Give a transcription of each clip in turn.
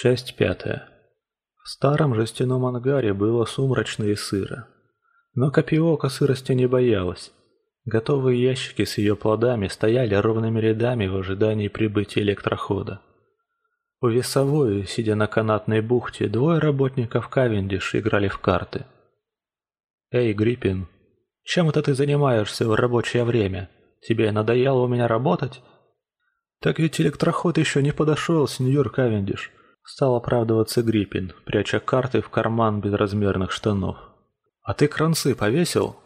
Часть пятая. В старом жестяном ангаре было сумрачно и сыро. Но Копиока сырости не боялась. Готовые ящики с ее плодами стояли ровными рядами в ожидании прибытия электрохода. У весовой, сидя на канатной бухте, двое работников Кавендиш играли в карты. «Эй, Гриппин, чем это ты занимаешься в рабочее время? Тебе надоело у меня работать?» «Так ведь электроход еще не подошел, сеньор Кавендиш. Стал оправдываться Гриппин, пряча карты в карман безразмерных штанов. «А ты кранцы повесил?»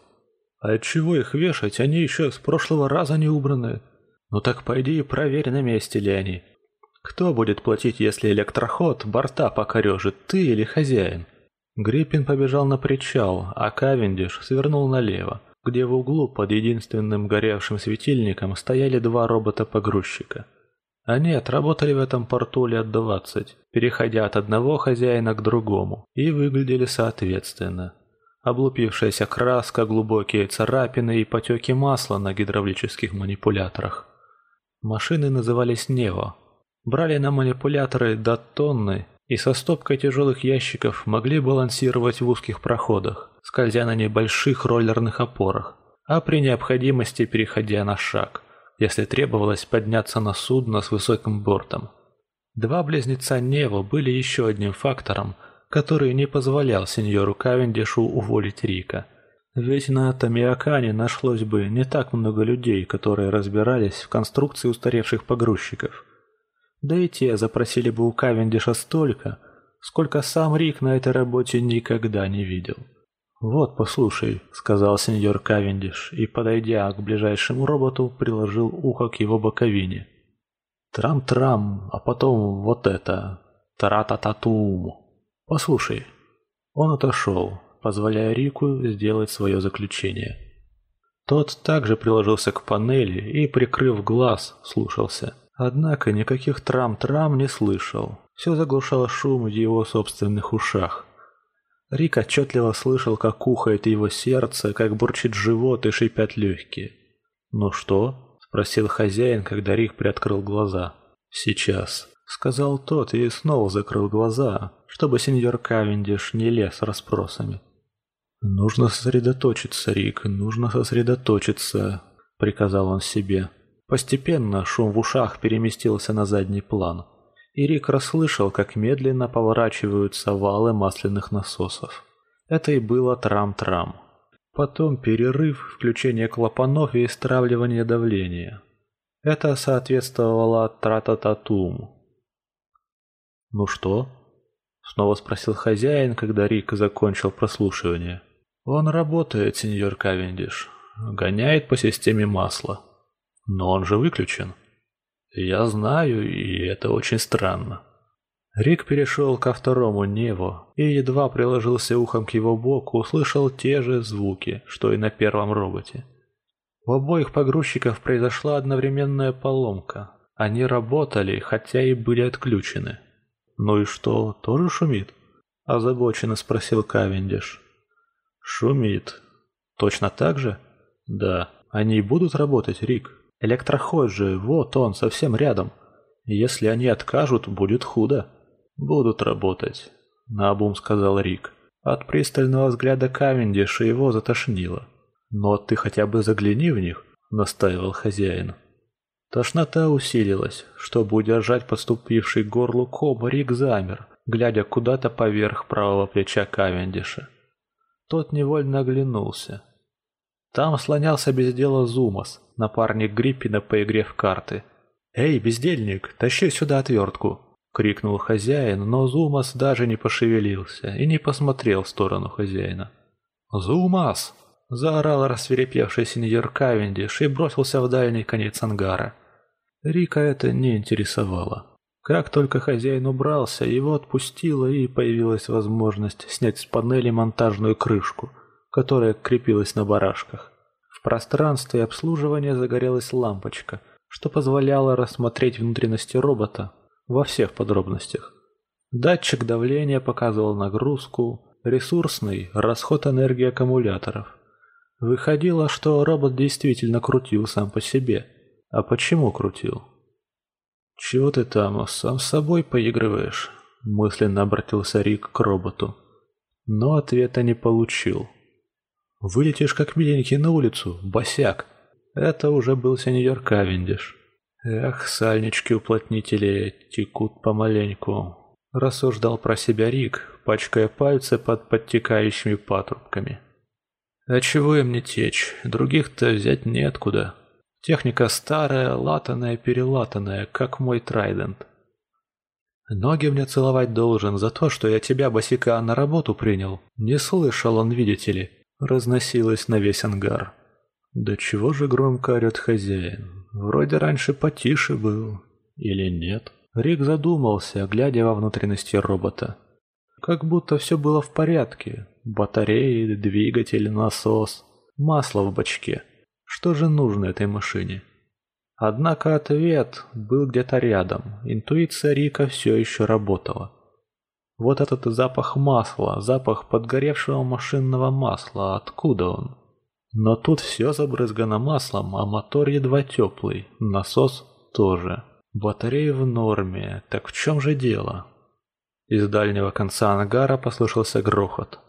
«А отчего их вешать? Они еще с прошлого раза не убраны». «Ну так пойди и проверь, на месте ли они. Кто будет платить, если электроход борта покорежит, ты или хозяин?» Гриппин побежал на причал, а Кавендиш свернул налево, где в углу под единственным горевшим светильником стояли два робота-погрузчика. Они отработали в этом порту лет двадцать, переходя от одного хозяина к другому, и выглядели соответственно. Облупившаяся краска, глубокие царапины и потеки масла на гидравлических манипуляторах. Машины назывались «Нево». Брали на манипуляторы до тонны и со стопкой тяжелых ящиков могли балансировать в узких проходах, скользя на небольших роллерных опорах, а при необходимости переходя на шаг – если требовалось подняться на судно с высоким бортом. Два близнеца Нево были еще одним фактором, который не позволял сеньору Кавендишу уволить Рика. Ведь на Тамиакане нашлось бы не так много людей, которые разбирались в конструкции устаревших погрузчиков. Да и те запросили бы у Кавендиша столько, сколько сам Рик на этой работе никогда не видел. «Вот, послушай», — сказал сеньор Кавендиш и, подойдя к ближайшему роботу, приложил ухо к его боковине. «Трам-трам, а потом вот это, тара-та-та-тум. Послушай». Он отошел, позволяя Рику сделать свое заключение. Тот также приложился к панели и, прикрыв глаз, слушался. Однако никаких трам-трам не слышал. Все заглушало шум в его собственных ушах. Рик отчетливо слышал, как ухает его сердце, как бурчит живот и шипят легкие. «Ну что?» – спросил хозяин, когда Рик приоткрыл глаза. «Сейчас», – сказал тот и снова закрыл глаза, чтобы сеньор Кавендиш не лез расспросами. «Нужно сосредоточиться, Рик, нужно сосредоточиться», – приказал он себе. Постепенно шум в ушах переместился на задний план и Рик расслышал, как медленно поворачиваются валы масляных насосов. Это и было трам-трам. Потом перерыв, включение клапанов и стравливание давления. Это соответствовало тра-та-та-тум. «Ну что?» — снова спросил хозяин, когда Рик закончил прослушивание. «Он работает, сеньор Кавендиш. Гоняет по системе масла. Но он же выключен». «Я знаю, и это очень странно». Рик перешел ко второму Неву и едва приложился ухом к его боку, услышал те же звуки, что и на первом роботе. У обоих погрузчиков произошла одновременная поломка. Они работали, хотя и были отключены. «Ну и что, тоже шумит?» – озабоченно спросил Кавендиш. «Шумит. Точно так же?» «Да. Они будут работать, Рик?» Электроход же, вот он, совсем рядом. Если они откажут, будет худо. Будут работать, наобум сказал Рик. От пристального взгляда Кавендиша его затошнило. Но ты хотя бы загляни в них, настаивал хозяин. Тошнота усилилась. Чтобы удержать подступивший к горлу ком, Рик замер, глядя куда-то поверх правого плеча Кавендиша. Тот невольно оглянулся. Там слонялся без дела Зумас, напарник Гриппина по игре в карты. «Эй, бездельник, тащи сюда отвертку!» — крикнул хозяин, но Зумас даже не пошевелился и не посмотрел в сторону хозяина. «Зумас!» — заорал рассверепевший сеньор Кавендиш и бросился в дальний конец ангара. Рика это не интересовало. Как только хозяин убрался, его отпустило и появилась возможность снять с панели монтажную крышку — которая крепилась на барашках. В пространстве обслуживания загорелась лампочка, что позволяло рассмотреть внутренности робота во всех подробностях. Датчик давления показывал нагрузку, ресурсный – расход энергии аккумуляторов. Выходило, что робот действительно крутил сам по себе. А почему крутил? «Чего ты там, сам с собой поигрываешь?» — мысленно обратился Рик к роботу. Но ответа не получил. «Вылетишь как миленький на улицу, босяк!» Это уже был сеньор Кавендиш. «Эх, сальнички-уплотнители текут помаленьку», — рассуждал про себя Рик, пачкая пальцы под подтекающими патрубками. «А чего им не течь? Других-то взять неоткуда. Техника старая, латаная-перелатанная, как мой трайдент. Ноги мне целовать должен за то, что я тебя, босика, на работу принял. Не слышал он, видите ли». Разносилось на весь ангар. «Да чего же громко орет хозяин? Вроде раньше потише был. Или нет?» Рик задумался, глядя во внутренности робота. Как будто все было в порядке. Батареи, двигатель, насос, масло в бачке. Что же нужно этой машине? Однако ответ был где-то рядом. Интуиция Рика все еще работала. Вот этот запах масла, запах подгоревшего машинного масла, откуда он? Но тут все забрызгано маслом, а мотор едва теплый, насос тоже. Батареи в норме, так в чем же дело? Из дальнего конца ангара послышался грохот.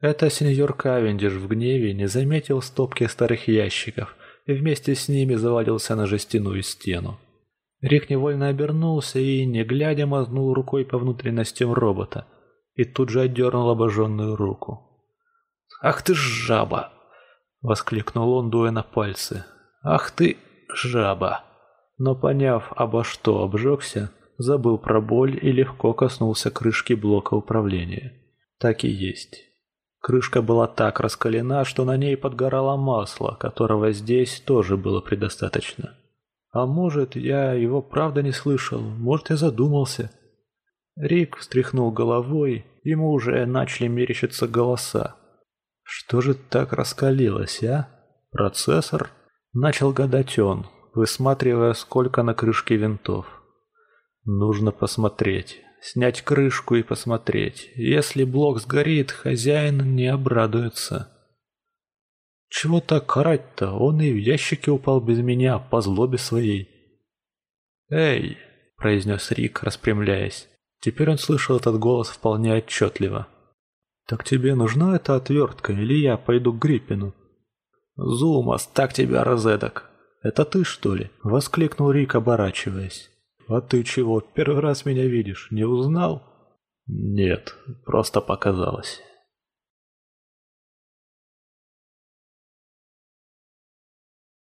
Это сеньор Кавендиш в гневе не заметил стопки старых ящиков и вместе с ними завалился на жестяную стену. Рик невольно обернулся и, не глядя, мазнул рукой по внутренностям робота и тут же отдернул обожженную руку. «Ах ты жаба!» — воскликнул он, дуя на пальцы. «Ах ты, жаба!» Но поняв, обо что обжегся, забыл про боль и легко коснулся крышки блока управления. Так и есть. Крышка была так раскалена, что на ней подгорало масло, которого здесь тоже было предостаточно. А может, я его правда не слышал, может, я задумался. Рик встряхнул головой, ему уже начали мерещиться голоса. Что же так раскалилось, а? Процессор? Начал гадать он, высматривая, сколько на крышке винтов. Нужно посмотреть. Снять крышку и посмотреть. Если блок сгорит, хозяин не обрадуется. Чего так орать-то? Он и в ящике упал без меня, по злобе своей. «Эй!» – произнес Рик, распрямляясь. Теперь он слышал этот голос вполне отчетливо. «Так тебе нужна эта отвертка, или я пойду к Гриппину?» «Зумас, так тебя розеток!» «Это ты, что ли?» — воскликнул Рик, оборачиваясь. «А ты чего, первый раз меня видишь, не узнал?» «Нет, просто показалось».